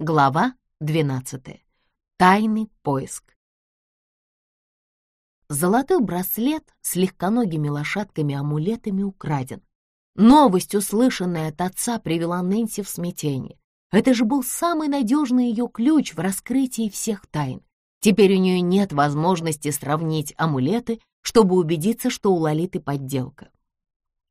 Глава 12. Тайный поиск. Золотой браслет с легконогими лошадками-амулетами украден. Новость, услышанная от отца, привела Нэнси в смятение. Это же был самый надежный ее ключ в раскрытии всех тайн. Теперь у нее нет возможности сравнить амулеты, чтобы убедиться, что у Лолиты подделка.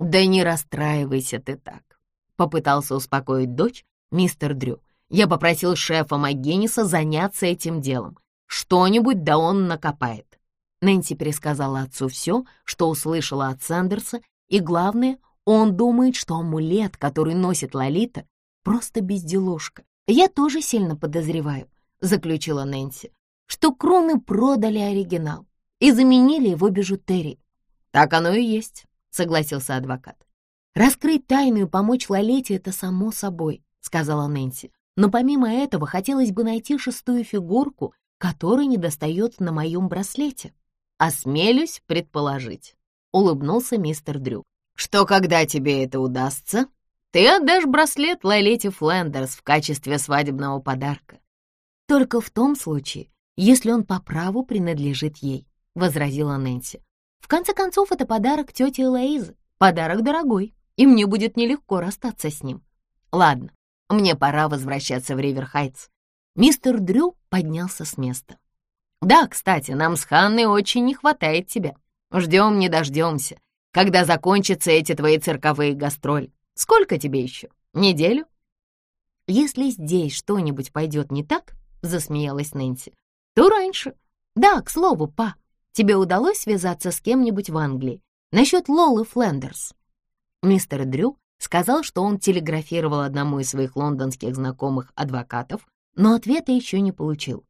«Да не расстраивайся ты так», — попытался успокоить дочь мистер Дрю. Я попросил шефа Магениса заняться этим делом. Что-нибудь да он накопает. Нэнси пересказала отцу все, что услышала от Сандерса, и главное, он думает, что амулет, который носит Лолита, просто безделушка. Я тоже сильно подозреваю, заключила Нэнси, что кроны продали оригинал и заменили его бижутерией. Так оно и есть, согласился адвокат. Раскрыть тайну и помочь Лолите — это само собой, сказала Нэнси. Но помимо этого хотелось бы найти шестую фигурку, которой недостает на моем браслете. Осмелюсь предположить, — улыбнулся мистер Дрю, — что когда тебе это удастся, ты отдашь браслет Лолете Флендерс в качестве свадебного подарка. Только в том случае, если он по праву принадлежит ей, — возразила Нэнси. В конце концов, это подарок тете Элоизы, подарок дорогой, и мне будет нелегко расстаться с ним. Ладно, мне пора возвращаться в Риверхайтс. Мистер Дрю поднялся с места. Да, кстати, нам с Ханной очень не хватает тебя. Ждем не дождемся, когда закончатся эти твои цирковые гастроли. Сколько тебе еще? Неделю? Если здесь что-нибудь пойдет не так, засмеялась Нэнси, то раньше. Да, к слову, па, тебе удалось связаться с кем-нибудь в Англии насчет Лолы Флендерс? Мистер Дрю сказал, что он телеграфировал одному из своих лондонских знакомых адвокатов, но ответа еще не получил.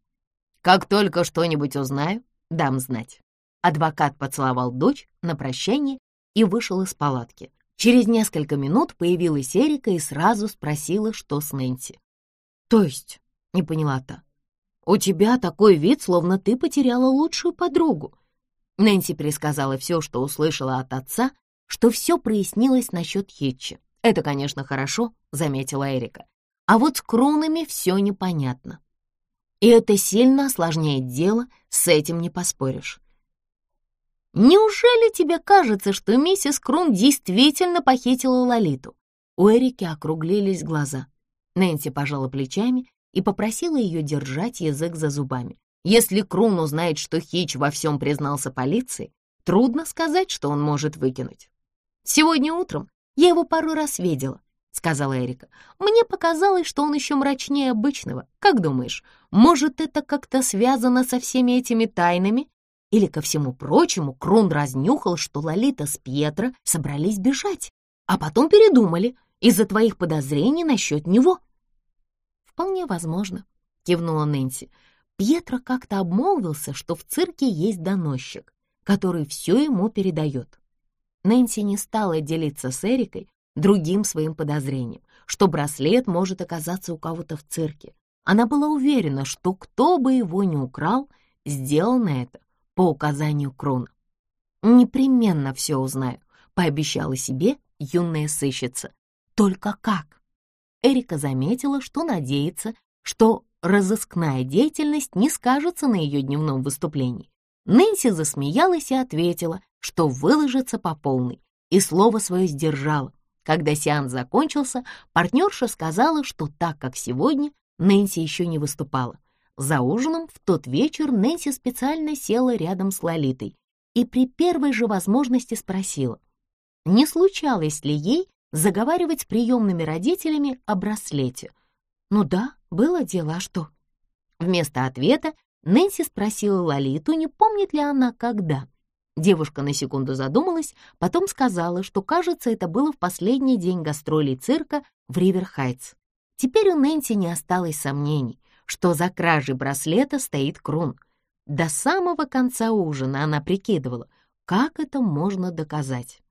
«Как только что-нибудь узнаю, дам знать». Адвокат поцеловал дочь на прощание и вышел из палатки. Через несколько минут появилась Эрика и сразу спросила, что с Нэнси. «То есть?» — не поняла та. «У тебя такой вид, словно ты потеряла лучшую подругу». Нэнси пересказала все, что услышала от отца, что все прояснилось насчет Хитча. «Это, конечно, хорошо», — заметила Эрика. «А вот с кронами все непонятно. И это сильно осложняет дело, с этим не поспоришь». «Неужели тебе кажется, что миссис Крон действительно похитила Лолиту?» У Эрики округлились глаза. Нэнси пожала плечами и попросила ее держать язык за зубами. Если Крун узнает, что Хич во всем признался полиции, трудно сказать, что он может выкинуть. Сегодня утром я его пару раз видела», — сказала Эрика. «Мне показалось, что он еще мрачнее обычного. Как думаешь, может, это как-то связано со всеми этими тайнами? Или, ко всему прочему, Крун разнюхал, что Лолита с Пьетро собрались бежать, а потом передумали из-за твоих подозрений насчет него?» «Вполне возможно», — кивнула Нэнси. Пьетро как-то обмолвился, что в цирке есть доносчик, который все ему передает. Нэнси не стала делиться с Эрикой другим своим подозрением, что браслет может оказаться у кого-то в цирке. Она была уверена, что кто бы его ни украл, сделано это по указанию Крона. «Непременно все узнаю», — пообещала себе юная сыщица. «Только как?» Эрика заметила, что надеется, что разыскная деятельность не скажется на ее дневном выступлении. Нэнси засмеялась и ответила, что выложится по полной, и слово свое сдержала. Когда сеанс закончился, партнерша сказала, что так как сегодня Нэнси еще не выступала. За ужином в тот вечер Нэнси специально села рядом с Лолитой и при первой же возможности спросила, не случалось ли ей заговаривать с приемными родителями о браслете. Ну да, было дело, а что? Вместо ответа Нэнси спросила Лолиту, не помнит ли она, когда. Девушка на секунду задумалась, потом сказала, что, кажется, это было в последний день гастролей цирка в Риверхайтс. Теперь у Нэнси не осталось сомнений, что за кражей браслета стоит Крун. До самого конца ужина она прикидывала, как это можно доказать.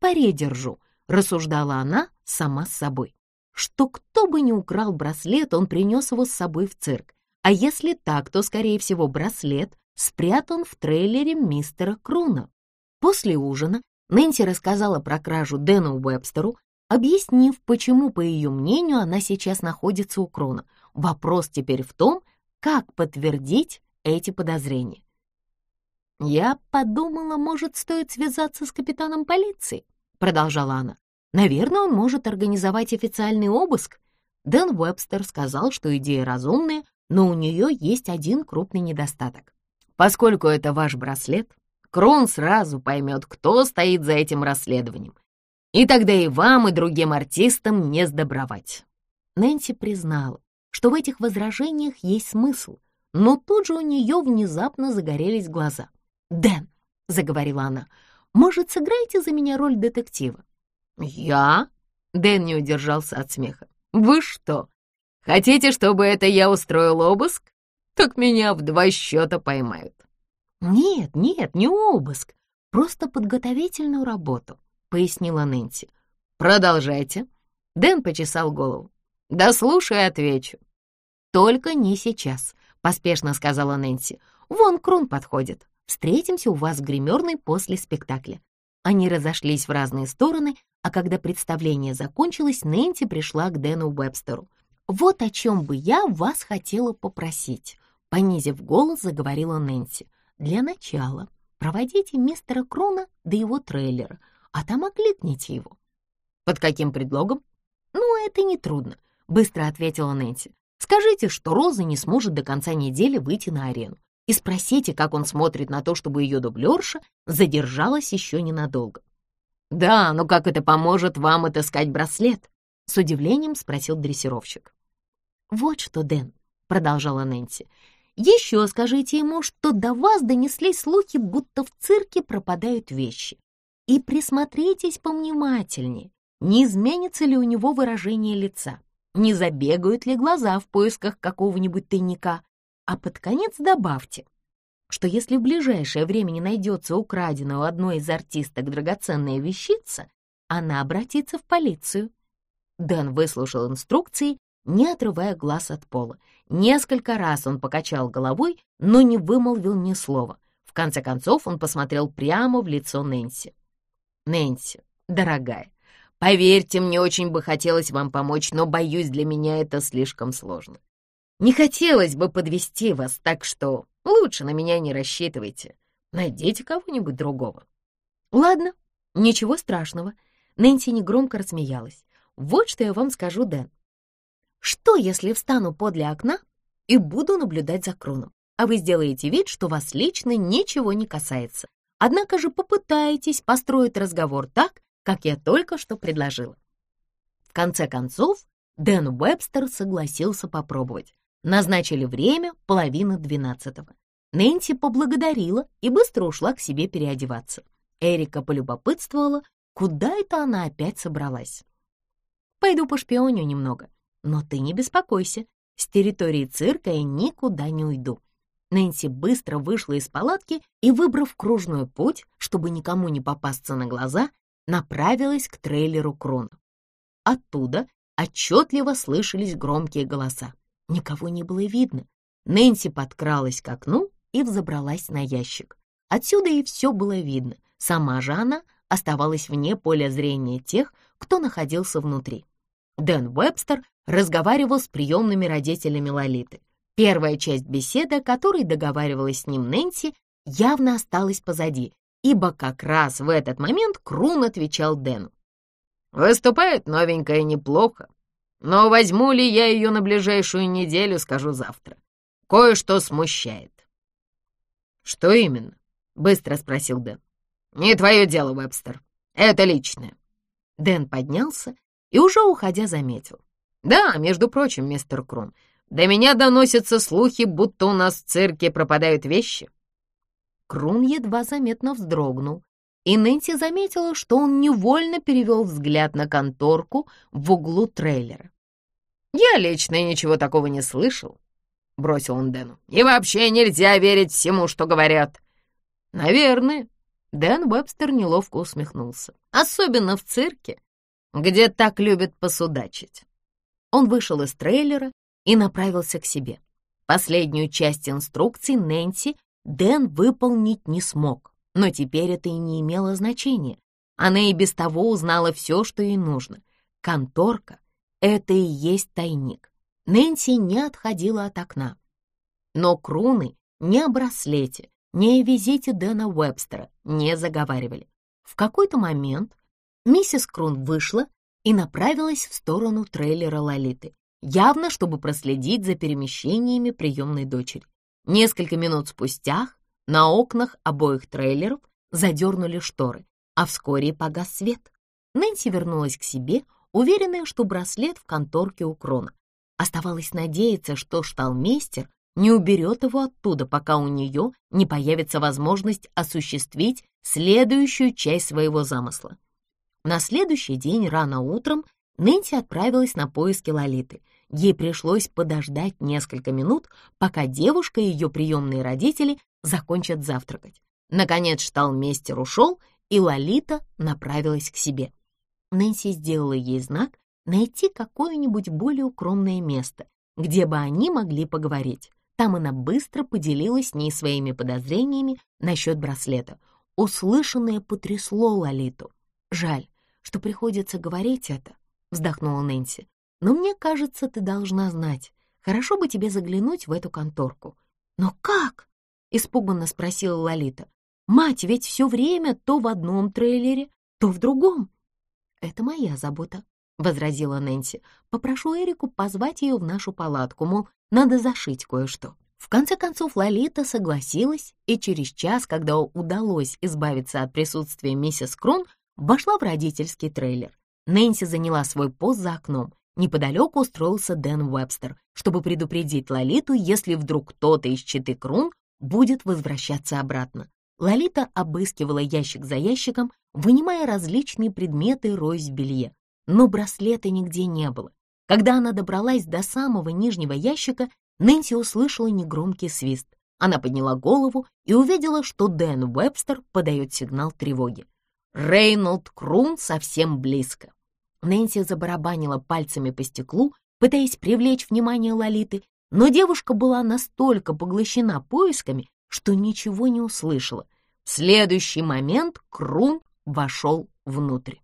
«Паре держу», — рассуждала она сама с собой, что кто бы ни украл браслет, он принес его с собой в цирк. А если так, то, скорее всего, браслет спрятан в трейлере мистера Круна. После ужина Нэнси рассказала про кражу Дэну Уэбстеру, объяснив, почему, по ее мнению, она сейчас находится у Крона. Вопрос теперь в том, как подтвердить эти подозрения. «Я подумала, может, стоит связаться с капитаном полиции», — продолжала она. «Наверное, он может организовать официальный обыск». Дэн Уэбстер сказал, что идея разумная, но у нее есть один крупный недостаток. Поскольку это ваш браслет, Крон сразу поймет, кто стоит за этим расследованием. И тогда и вам, и другим артистам не сдобровать. Нэнси признала, что в этих возражениях есть смысл, но тут же у нее внезапно загорелись глаза. «Дэн», — заговорила она, — «может, сыграете за меня роль детектива?» «Я?» — Дэн не удержался от смеха. «Вы что, хотите, чтобы это я устроил обыск? Так меня в два счета поймают». «Нет, нет, не обыск, просто подготовительную работу», — пояснила Нэнси. «Продолжайте». Дэн почесал голову. «Да слушай, отвечу». «Только не сейчас», — поспешно сказала Нэнси. «Вон Крун подходит. Встретимся у вас в гримерной после спектакля». Они разошлись в разные стороны, а когда представление закончилось, Нэнси пришла к Дэну Уэбстеру. «Вот о чем бы я вас хотела попросить», — понизив голос, заговорила Нэнси. «Для начала проводите мистера Крона до его трейлера, а там окликните его». «Под каким предлогом?» «Ну, это нетрудно», — быстро ответила Нэнси. «Скажите, что Роза не сможет до конца недели выйти на арену и спросите, как он смотрит на то, чтобы ее дублерша задержалась еще ненадолго. «Да, но как это поможет вам отыскать браслет?» — с удивлением спросил дрессировщик. «Вот что, Дэн», — продолжала Нэнси, — «еще скажите ему, что до вас донеслись слухи, будто в цирке пропадают вещи. И присмотритесь повнимательнее, не изменится ли у него выражение лица, не забегают ли глаза в поисках какого-нибудь тайника, а под конец добавьте, что если в ближайшее время не найдется украденная у одной из артисток драгоценная вещица, она обратится в полицию. Дэн выслушал инструкции, не отрывая глаз от пола. Несколько раз он покачал головой, но не вымолвил ни слова. В конце концов он посмотрел прямо в лицо Нэнси. «Нэнси, дорогая, поверьте, мне очень бы хотелось вам помочь, но, боюсь, для меня это слишком сложно. Не хотелось бы подвести вас, так что лучше на меня не рассчитывайте. Найдите кого-нибудь другого. Ладно, ничего страшного. Нэнси негромко рассмеялась. Вот что я вам скажу, Дэн. Что, если встану подле окна и буду наблюдать за Кроном, а вы сделаете вид, что вас лично ничего не касается, однако же попытаетесь построить разговор так, как я только что предложила. В конце концов, Дэн Уэбстер согласился попробовать. Назначили время половина двенадцатого. Нэнси поблагодарила и быстро ушла к себе переодеваться. Эрика полюбопытствовала, куда это она опять собралась. «Пойду пошпионю немного, но ты не беспокойся, с территории цирка я никуда не уйду». Нэнси быстро вышла из палатки и, выбрав кружной путь, чтобы никому не попасться на глаза, направилась к трейлеру Крона. Оттуда отчетливо слышались громкие голоса. Никого не было видно. Нэнси подкралась к окну и взобралась на ящик. Отсюда и все было видно. Сама же она оставалась вне поля зрения тех, кто находился внутри. Дэн Вебстер разговаривал с приемными родителями Лолиты. Первая часть беседы, о которой договаривалась с ним Нэнси, явно осталась позади, ибо как раз в этот момент Крун отвечал Дэну. «Выступает новенькая неплохо, но возьму ли я ее на ближайшую неделю, скажу завтра. Кое-что смущает. Что именно? Быстро спросил Дэн. Не твое дело, Вебстер. Это личное. Дэн поднялся и уже уходя заметил. Да, между прочим, мистер Крон, до меня доносятся слухи, будто у нас в цирке пропадают вещи. Крун едва заметно вздрогнул, и Нэнси заметила, что он невольно перевел взгляд на конторку в углу трейлера. «Я лично ничего такого не слышал», — бросил он Дэну. «И вообще нельзя верить всему, что говорят». «Наверное». Дэн Вебстер неловко усмехнулся. «Особенно в цирке, где так любят посудачить». Он вышел из трейлера и направился к себе. Последнюю часть инструкций Нэнси Дэн выполнить не смог, но теперь это и не имело значения. Она и без того узнала все, что ей нужно. Конторка это и есть тайник. Нэнси не отходила от окна. Но Круны ни о браслете, ни о визите Дэна Уэбстера не заговаривали. В какой-то момент миссис Крун вышла и направилась в сторону трейлера Лолиты, явно чтобы проследить за перемещениями приемной дочери. Несколько минут спустя на окнах обоих трейлеров задернули шторы, а вскоре погас свет. Нэнси вернулась к себе, уверенная, что браслет в конторке у Крона. Оставалось надеяться, что шталмейстер не уберет его оттуда, пока у нее не появится возможность осуществить следующую часть своего замысла. На следующий день рано утром Нэнси отправилась на поиски Лолиты. Ей пришлось подождать несколько минут, пока девушка и ее приемные родители закончат завтракать. Наконец шталмейстер ушел, и Лолита направилась к себе. Нэнси сделала ей знак найти какое-нибудь более укромное место, где бы они могли поговорить. Там она быстро поделилась с ней своими подозрениями насчет браслета. Услышанное потрясло Лолиту. «Жаль, что приходится говорить это», — вздохнула Нэнси. «Но мне кажется, ты должна знать. Хорошо бы тебе заглянуть в эту конторку». «Но как?» — испуганно спросила Лолита. «Мать ведь все время то в одном трейлере, то в другом». «Это моя забота», — возразила Нэнси. «Попрошу Эрику позвать ее в нашу палатку, мол, надо зашить кое-что». В конце концов Лолита согласилась, и через час, когда удалось избавиться от присутствия миссис Крон, вошла в родительский трейлер. Нэнси заняла свой пост за окном. Неподалеку устроился Дэн Уэбстер, чтобы предупредить Лолиту, если вдруг кто-то из читы Крун будет возвращаться обратно. Лолита обыскивала ящик за ящиком, вынимая различные предметы роясь в белье. Но браслета нигде не было. Когда она добралась до самого нижнего ящика, Нэнси услышала негромкий свист. Она подняла голову и увидела, что Дэн Уэбстер подает сигнал тревоги. Рейнольд Крун совсем близко. Нэнси забарабанила пальцами по стеклу, пытаясь привлечь внимание Лолиты, но девушка была настолько поглощена поисками, что ничего не услышала. В следующий момент Крун вошел внутрь.